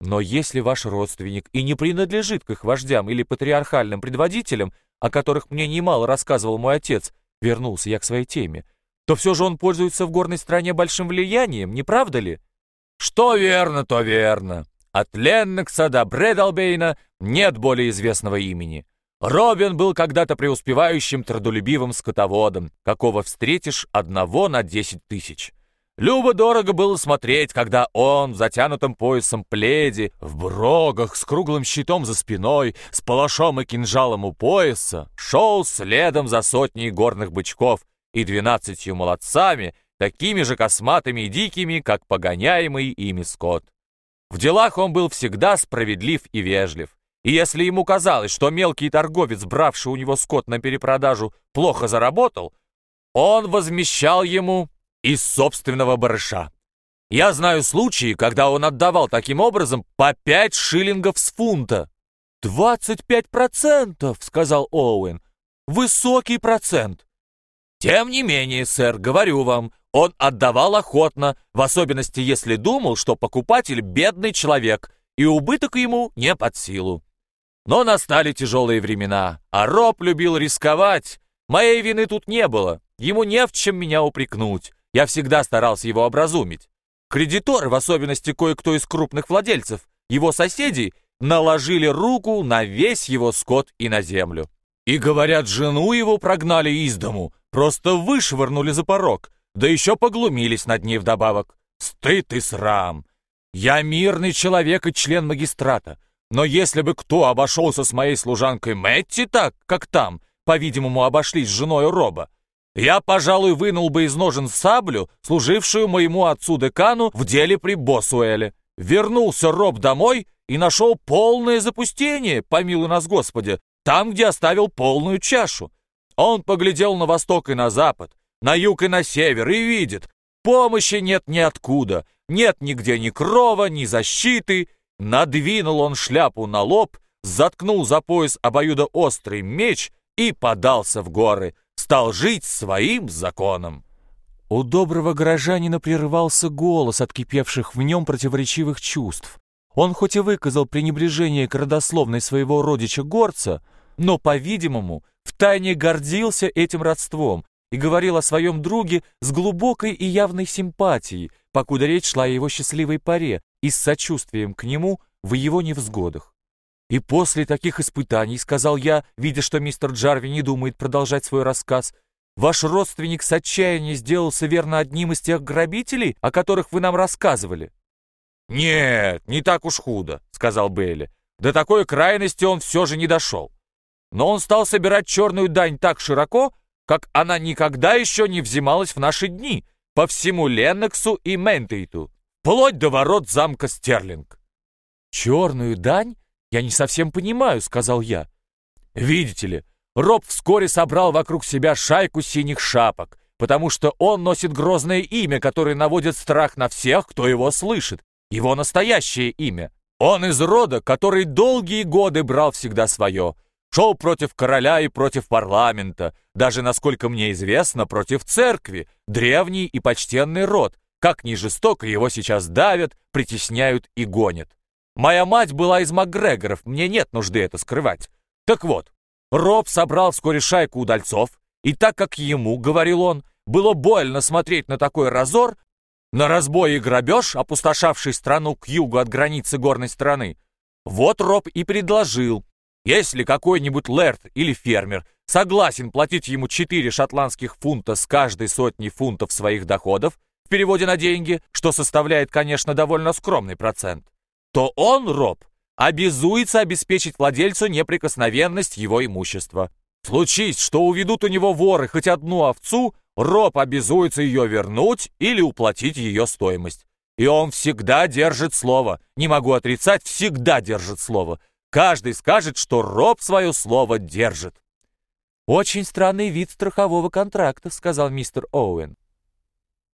Но если ваш родственник и не принадлежит к их вождям или патриархальным предводителям, о которых мне немало рассказывал мой отец, вернулся я к своей теме, то все же он пользуется в горной стране большим влиянием, не правда ли? Что верно, то верно. От Леннокса до Бредалбейна нет более известного имени. Робин был когда-то преуспевающим трудолюбивым скотоводом, какого встретишь одного на десять тысяч. Любо-дорого было смотреть, когда он в затянутом поясом пледе, в брогах, с круглым щитом за спиной, с палашом и кинжалом у пояса, шел следом за сотней горных бычков и двенадцатью молодцами, такими же косматыми и дикими, как погоняемый ими скот. В делах он был всегда справедлив и вежлив. И если ему казалось, что мелкий торговец, бравший у него скот на перепродажу, плохо заработал, он возмещал ему из собственного барыша. Я знаю случаи, когда он отдавал таким образом по пять шиллингов с фунта. «Двадцать пять процентов», — сказал Оуэн. «Высокий процент». «Тем не менее, сэр, говорю вам, он отдавал охотно, в особенности если думал, что покупатель бедный человек, и убыток ему не под силу. Но настали тяжелые времена, а Роб любил рисковать. Моей вины тут не было, ему не в чем меня упрекнуть. Я всегда старался его образумить. Кредиторы, в особенности кое-кто из крупных владельцев, его соседей, наложили руку на весь его скот и на землю. И, говорят, жену его прогнали из дому, просто вышвырнули за порог, да еще поглумились над ней вдобавок. Стыд и срам. Я мирный человек и член магистрата, но если бы кто обошелся с моей служанкой Мэтти так, как там, по-видимому, обошлись с женой Роба, я, пожалуй, вынул бы из ножен саблю, служившую моему отцу-декану в деле при Босуэле. Вернулся Роб домой и нашел полное запустение, помилуй нас Господи, там, где оставил полную чашу. Он поглядел на восток и на запад, на юг и на север и видит, помощи нет ниоткуда, нет нигде ни крова, ни защиты. Надвинул он шляпу на лоб, заткнул за пояс обоюдоострый меч и подался в горы, стал жить своим законом. У доброго горожанина прерывался голос от кипевших в нем противоречивых чувств. Он хоть и выказал пренебрежение к родословной своего родича-горца, но, по-видимому, втайне гордился этим родством и говорил о своем друге с глубокой и явной симпатией, покуда речь шла о его счастливой паре и с сочувствием к нему в его невзгодах. И после таких испытаний, сказал я, видя, что мистер Джарви не думает продолжать свой рассказ, ваш родственник с отчаяния сделался верно одним из тех грабителей, о которых вы нам рассказывали. «Нет, не так уж худо», — сказал Бейли. «До такой крайности он все же не дошел. Но он стал собирать черную дань так широко, как она никогда еще не взималась в наши дни, по всему Ленноксу и Ментейту, вплоть до ворот замка Стерлинг». «Черную дань? «Я не совсем понимаю», — сказал я. «Видите ли, Роб вскоре собрал вокруг себя шайку синих шапок, потому что он носит грозное имя, которое наводит страх на всех, кто его слышит. Его настоящее имя. Он из рода, который долгие годы брал всегда свое. Шел против короля и против парламента, даже, насколько мне известно, против церкви, древний и почтенный род, как ни жестоко его сейчас давят, притесняют и гонят. Моя мать была из Макгрегоров, мне нет нужды это скрывать. Так вот, Роб собрал вскоре шайку удальцов, и так как ему, говорил он, было больно смотреть на такой разор, на разбой и грабеж, опустошавший страну к югу от границы горной страны, вот Роб и предложил, если какой-нибудь лэрд или фермер согласен платить ему 4 шотландских фунта с каждой сотни фунтов своих доходов, в переводе на деньги, что составляет, конечно, довольно скромный процент, то он, Роб, обязуется обеспечить владельцу неприкосновенность его имущества. Случись, что уведут у него воры хоть одну овцу, Роб обязуется ее вернуть или уплатить ее стоимость. И он всегда держит слово. Не могу отрицать, всегда держит слово. Каждый скажет, что Роб свое слово держит. «Очень странный вид страхового контракта», — сказал мистер Оуэн.